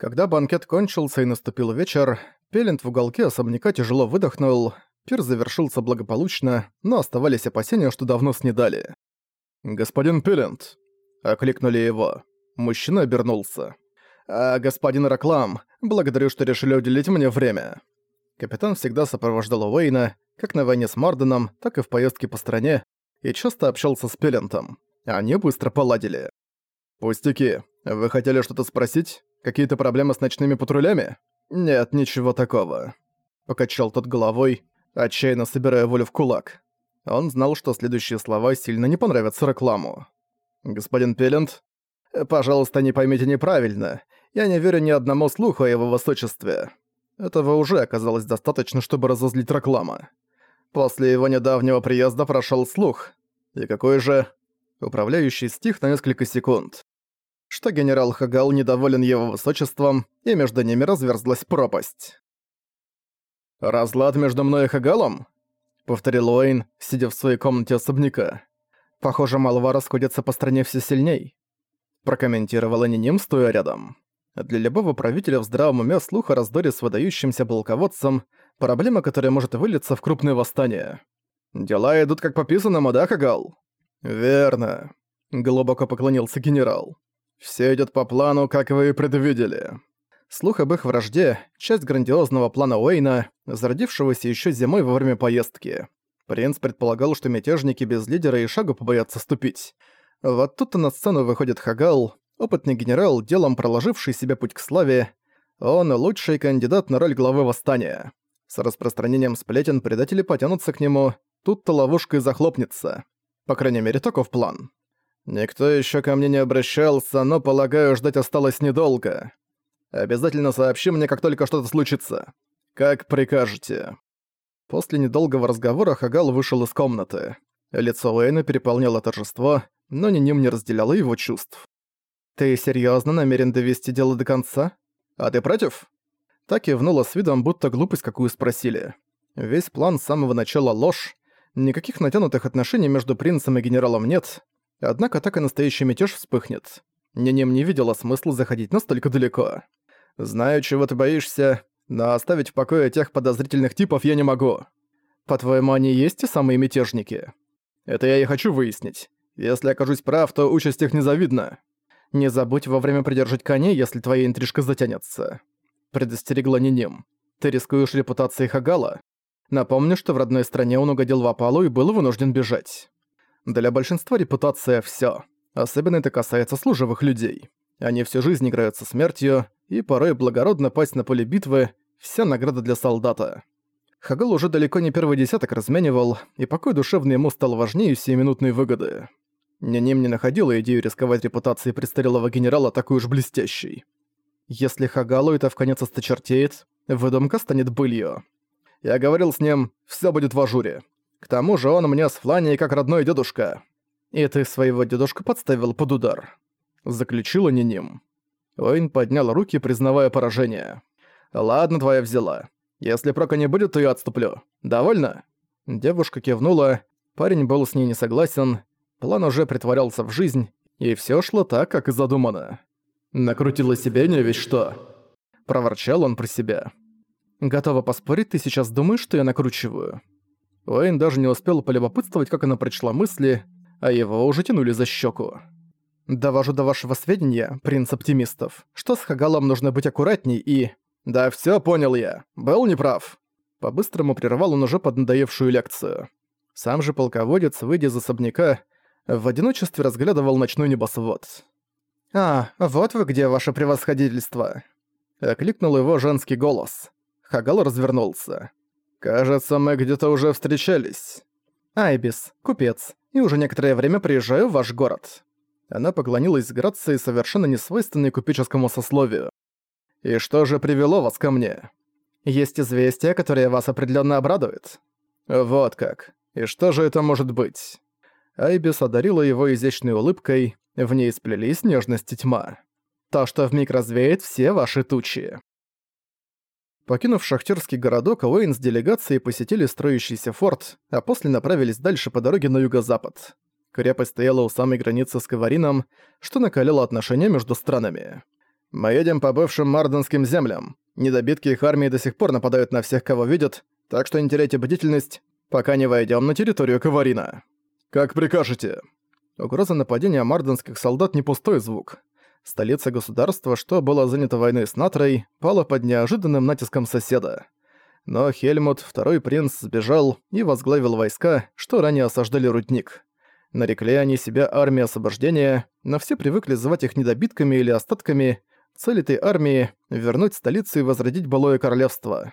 Когда банкет кончился и наступил вечер, Пелент в уголке особняка тяжело выдохнул. Пир завершился благополучно, но оставались опасения, что давно снедали. «Господин Пелент!» — окликнули его. Мужчина обернулся. «А, господин Раклам, благодарю, что решили уделить мне время». Капитан всегда сопровождал Уэйна, как на войне с Марденом, так и в поездке по стране, и часто общался с Пелентом. Они быстро поладили. «Пустяки. Вы хотели что-то спросить? Какие-то проблемы с ночными патрулями?» «Нет, ничего такого». Покачал тот головой, отчаянно собирая волю в кулак. Он знал, что следующие слова сильно не понравятся рекламу. «Господин Пелент, пожалуйста, не поймите неправильно. Я не верю ни одному слуху о его высочестве. Этого уже оказалось достаточно, чтобы разозлить реклама. После его недавнего приезда прошел слух. И какой же... Управляющий стих на несколько секунд. Что генерал Хагал недоволен его высочеством, и между ними разверзлась пропасть. «Разлад между мной и Хагалом?» — повторил Уэйн, сидя в своей комнате особняка. «Похоже, молва расходится по стране все сильней», — прокомментировала Ниним, стоя рядом. Для любого правителя в здравом уме слух о раздоре с выдающимся полководцем — проблема, которая может вылиться в крупное восстание. «Дела идут как по писанному, да, Хагал?» «Верно», — глубоко поклонился генерал. «Все идет по плану, как вы и предвидели». Слух об их вражде — часть грандиозного плана Уэйна, зародившегося еще зимой во время поездки. Принц предполагал, что мятежники без лидера и шагу побоятся ступить. Вот тут-то на сцену выходит Хагал, опытный генерал, делом проложивший себе путь к славе, он лучший кандидат на роль главы восстания. С распространением сплетен предатели потянутся к нему, тут-то ловушка и захлопнется. По крайней мере, таков план. Никто еще ко мне не обращался, но, полагаю, ждать осталось недолго. Обязательно сообщи мне, как только что-то случится. Как прикажете. После недолгого разговора Хагал вышел из комнаты. Лицо Уэйна переполняло торжество, но ни ним не разделяло его чувств. «Ты серьёзно намерен довести дело до конца? А ты против?» Так и внула с видом, будто глупость какую спросили. Весь план с самого начала ложь. Никаких натянутых отношений между принцем и генералом нет. Однако так и настоящий мятеж вспыхнет. Нинем не видела смысла заходить настолько далеко. «Знаю, чего ты боишься, но оставить в покое тех подозрительных типов я не могу. По-твоему, они есть те самые мятежники? Это я и хочу выяснить. Если окажусь прав, то участь их незавидна. Не забудь вовремя придержать коней, если твоя интрижка затянется. Предостерегла Ниним. Ты рискуешь репутацией Хагала? Напомню, что в родной стране он угодил в опалу и был вынужден бежать. Для большинства репутация – всё. Особенно это касается служивых людей. Они всю жизнь играют со смертью, и порой благородно пасть на поле битвы – вся награда для солдата. Хагал уже далеко не первый десяток разменивал, и покой душевный ему стал важнее сиюминутной выгоды. Няним не находила идею рисковать репутацией престарелого генерала такой уж блестящей. Если Хагалу это в конец осточертеет, выдумка станет былью. Я говорил с ним, все будет в ажуре. К тому же он мне с Фланией как родной дедушка. И ты своего дедушку подставил под удар. Заключила Ниним. Уэйн поднял руки, признавая поражение. «Ладно, твоя взяла. Если прока не будет, то я отступлю. Довольно?» Девушка кивнула. Парень был с ней не согласен, План уже притворялся в жизнь, и всё шло так, как и задумано. «Накрутила себе не ведь что?» Проворчал он про себя. «Готова поспорить, ты сейчас думаешь, что я накручиваю?» Уэйн даже не успел полюбопытствовать, как она прочла мысли, а его уже тянули за щеку. «Довожу до вашего сведения, принц оптимистов, что с Хагалом нужно быть аккуратней и...» «Да всё понял я. Был неправ». По-быстрому прервал он уже поднадоевшую лекцию. Сам же полководец, выйдя из особняка, в одиночестве разглядывал ночной небосвод. «А, вот вы где, ваше превосходительство!» Окликнул его женский голос. Хагал развернулся. «Кажется, мы где-то уже встречались». «Айбис, купец, и уже некоторое время приезжаю в ваш город». Она поклонилась с грацией, совершенно несвойственной купеческому сословию. «И что же привело вас ко мне?» «Есть известие, которое вас определенно обрадует». «Вот как. И что же это может быть?» Айбис одарила его изящной улыбкой, в ней сплелись нежность и тьма. То, что вмиг развеет все ваши тучи. Покинув шахтерский городок, Уэйн с делегацией посетили строящийся форт, а после направились дальше по дороге на юго-запад. Крепость стояла у самой границы с Каварином, что накалило отношения между странами. Мы едем по бывшим марденским землям. Недобитки их армии до сих пор нападают на всех, кого видят, так что не теряйте бдительность, пока не войдем на территорию Каварина. Как прикажете. Угроза нападения марденских солдат не пустой звук. Столица государства, что было занято войной с Натрой, пала под неожиданным натиском соседа. Но Хельмут, второй принц, сбежал и возглавил войска, что ранее осаждали рудник. Нарекли они себя армией освобождения, но все привыкли звать их недобитками или остатками, Цель этой армии — вернуть столицу и возродить былое королевство.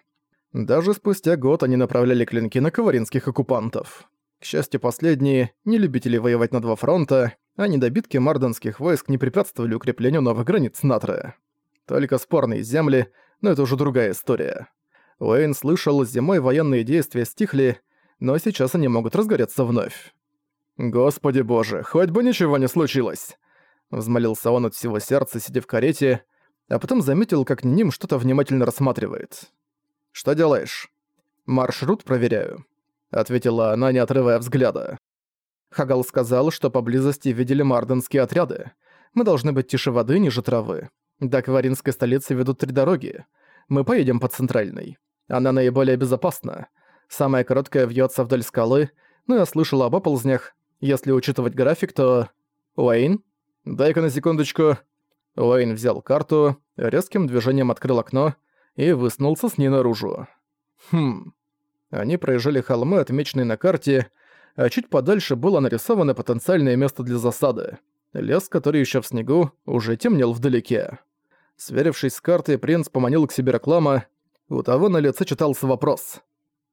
Даже спустя год они направляли клинки на каваринских оккупантов. К счастью, последние не любители воевать на два фронта, а недобитки марденских войск не препятствовали укреплению новых границ Натры. Только спорные земли, но это уже другая история. Уэйн слышал, зимой военные действия стихли, но сейчас они могут разгореться вновь. «Господи боже, хоть бы ничего не случилось!» Взмолился он от всего сердца, сидя в карете, а потом заметил, как Ниним что-то внимательно рассматривает. «Что делаешь?» «Маршрут проверяю», — ответила она, не отрывая взгляда. Хагал сказал, что поблизости видели марденские отряды. Мы должны быть тише воды, ниже травы. До Кваринской столицы ведут три дороги. Мы поедем по центральной. Она наиболее безопасна. Самая короткая вьется вдоль скалы, но я слышала об оползнях. Если учитывать график, то... Уэйн? Дай-ка на секундочку. Уэйн взял карту, резким движением открыл окно и высунулся с ней наружу. Хм. Они проезжали холмы, отмеченные на карте, а чуть подальше было нарисовано потенциальное место для засады. Лес, который еще в снегу, уже темнел вдалеке. Сверившись с картой, принц поманил к себе реклама. У того на лице читался вопрос.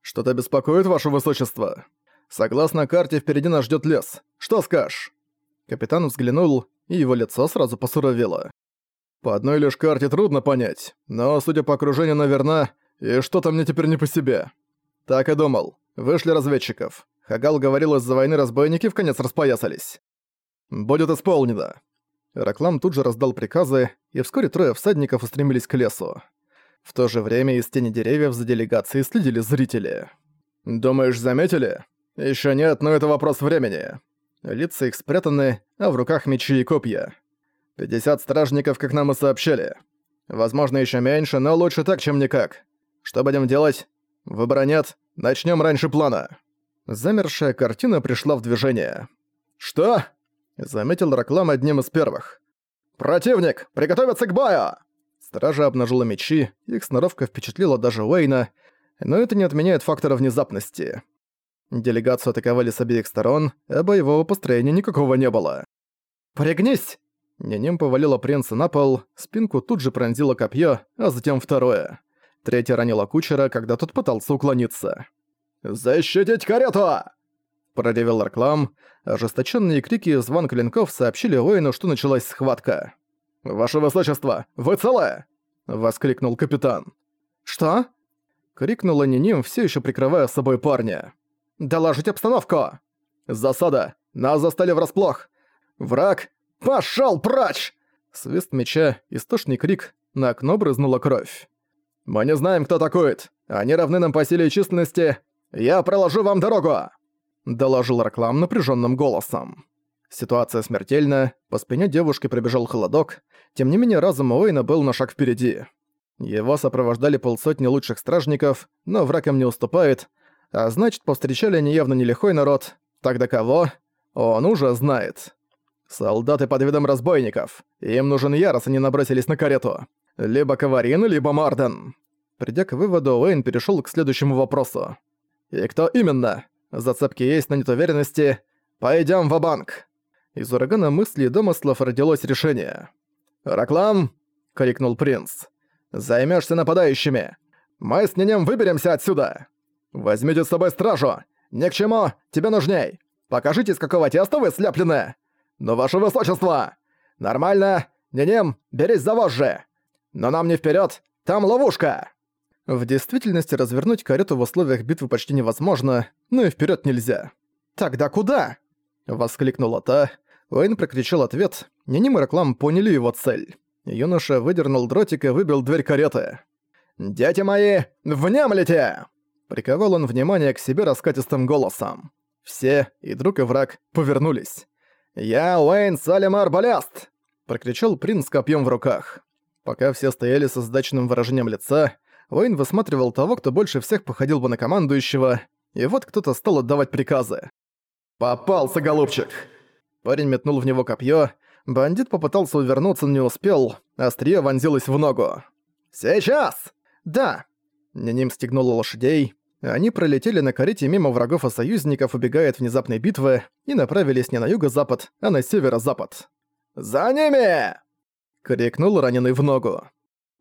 «Что-то беспокоит, ваше высочество? Согласно карте, впереди нас ждет лес. Что скажешь?» Капитан взглянул, и его лицо сразу посуровело. По одной лишь карте трудно понять, но, судя по окружению, наверно, и что-то мне теперь не по себе. Так и думал. Вышли разведчиков. Хагал говорил, из-за войны разбойники в конец распоясались. «Будет исполнено». Раклам тут же раздал приказы, и вскоре трое всадников устремились к лесу. В то же время из тени деревьев за делегацией следили зрители. «Думаешь, заметили?» Еще нет, но это вопрос времени. Лица их спрятаны, а в руках мечи и копья. 50 стражников, как нам и сообщали. Возможно, еще меньше, но лучше так, чем никак. Что будем делать? Выбора нет. Начнем раньше плана. Замершая картина пришла в движение. «Что?» — заметил Раклам одним из первых. «Противник! Приготовиться к бою!» Стража обнажила мечи, их сноровка впечатлила даже Уэйна, но это не отменяет фактора внезапности. Делегацию атаковали с обеих сторон, а боевого построения никакого не было. «Пригнись!» Нянем повалила принца на пол, спинку тут же пронзила копье, а затем второе. Третье ранило кучера, когда тот пытался уклониться. «Защитить карету!» Проревел Арклам. Ожесточенные крики и звон клинков сообщили воину, что началась схватка. «Ваше высочество, вы целы?» — воскликнул капитан. «Что?» — крикнула Ниним, все еще прикрывая собой парня. Доложить обстановку!» «Засада! Нас застали врасплох! Враг! Пошёл прочь!» Свист меча, истошный крик, на окно брызнула кровь. «Мы не знаем, кто атакует. Они равны нам по силе и численности. Я проложу вам дорогу!» Доложил Раклам напряженным голосом. Ситуация смертельна, по спине девушки пробежал холодок, тем не менее разум Уэйна был на шаг впереди. Его сопровождали полсотни лучших стражников, но враг им не уступает, а значит, повстречали они явно не лихой народ. Тогда кого? Он уже знает. Солдаты под видом разбойников. Им нужен Ярос, они набросились на карету. Либо Каварин, либо Марден. Придя к выводу, Уэйн перешел к следующему вопросу. «И кто именно? Зацепки есть, но нет уверенности. Пойдем в банк Из урагана мыслей и домыслов родилось решение. «Раклам!» — крикнул принц. «Займешься нападающими! Мы с Нинем выберемся отсюда!» «Возьмите с собой стражу! Ни к чему! Тебе нужней! Покажите, с какого теста вы слеплены! Ну, ваше высочество! Нормально! Не-нем, берись за вожжи! Но нам не вперед, там ловушка!» В действительности развернуть карету в условиях битвы почти невозможно, но и вперед нельзя. «Тогда куда?» — воскликнула та. Уэйн прокричал ответ, Ниним и Реклам поняли его цель. Юноша выдернул дротик и выбил дверь кареты. «Дети мои, внемлите!» Приковал он внимание к себе раскатистым голосом. Все, и друг, и враг, повернулись. «Я Уэйн Салемар Баляст!» — прокричал принц с копьем в руках. Пока все стояли со сдачным выражением лица, Уэйн высматривал того, кто больше всех походил бы на командующего, и вот кто-то стал отдавать приказы. «Попался, голубчик!» Парень метнул в него копье. Бандит попытался увернуться, но не успел. Острие вонзилось в ногу. «Сейчас!» «Да!» Няним стегнула лошадей. Они пролетели на карете мимо врагов и союзников, убегая от внезапной битвы, и направились не на юго-запад, а на северо-запад. «За ними!» — крикнул раненый в ногу.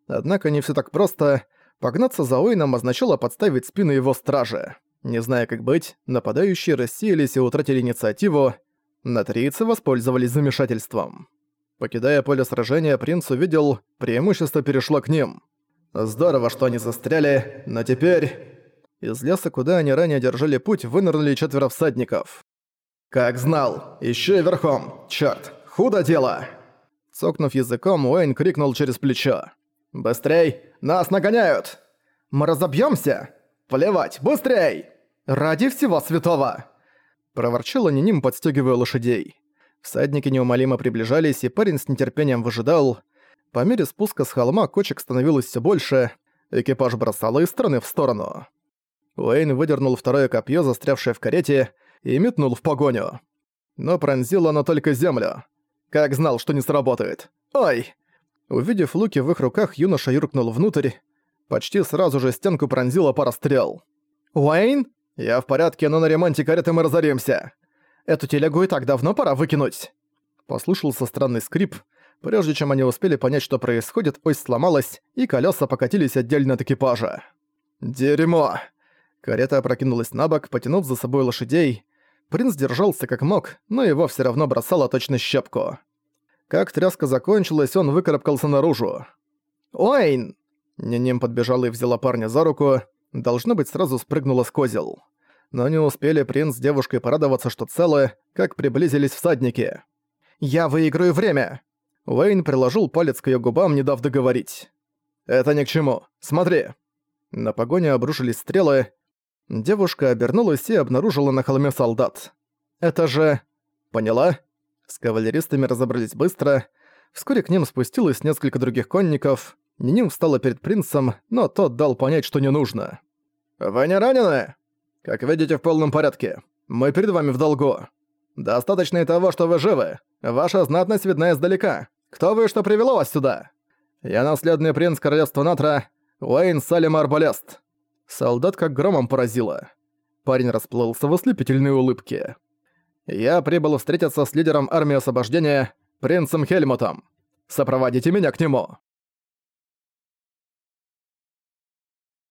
Однако не все так просто. Погнаться за Уэйном означало подставить спину его стражи. Не зная, как быть, нападающие рассеялись и утратили инициативу. Натрийцы воспользовались замешательством. Покидая поле сражения, принц увидел, преимущество перешло к ним. Здорово, что они застряли, но теперь... Из леса, куда они ранее держали путь, вынырнули четверо всадников. «Как знал! Ещё и верхом! Чёрт! Худо дело!» Цокнув языком, Уэйн крикнул через плечо. «Быстрей! Нас нагоняют!» «Мы разобьёмся!» «Плевать! Быстрей!» «Ради всего святого!» Проворчал Аниним, подстёгивая лошадей. Всадники неумолимо приближались, и парень с нетерпением выжидал. По мере спуска с холма кочек становилось всё больше, экипаж бросало из стороны в сторону. Уэйн выдернул второе копье, застрявшее в карете, и метнул в погоню. Но пронзило оно только землю. Как знал, что не сработает. Ой! Увидев луки в их руках, юноша юркнул внутрь. Почти сразу же стенку пронзила пара стрел. «Уэйн? Я в порядке, но на ремонте кареты мы разоримся. Эту телегу и так давно пора выкинуть». Послышался странный скрип. Прежде чем они успели понять, что происходит, ось сломалась, и колеса покатились отдельно от экипажа. «Дерьмо!» Карета опрокинулась на бок, потянув за собой лошадей. Принц держался как мог, но его все равно бросало точно щепку. Как тряска закончилась, он выкарабкался наружу. «Ойн!» Ненем подбежала и взяла парня за руку, должно быть, сразу спрыгнула с козел. Но не успели принц с девушкой порадоваться, что целы, как приблизились всадники. «Я выиграю время!» Уэйн приложил палец к её губам, не дав договорить. «Это ни к чему. Смотри!» На погоню обрушились стрелы, Девушка обернулась и обнаружила на холме солдат. «Это же...» «Поняла?» С кавалеристами разобрались быстро. Вскоре к ним спустилось несколько других конников. Ниним встала перед принцем, но тот дал понять, что не нужно. «Вы не ранены?» «Как видите, в полном порядке. Мы перед вами в долгу. Достаточно и того, что вы живы. Ваша знатность видна издалека. Кто вы что привело вас сюда?» «Я наследный принц королевства Натра, Уэйн Салим Арбалест. Солдат как громом поразило. Парень расплылся в ослепительной улыбке. «Я прибыл встретиться с лидером армии освобождения, принцем Хельмутом. Сопроводите меня к нему!»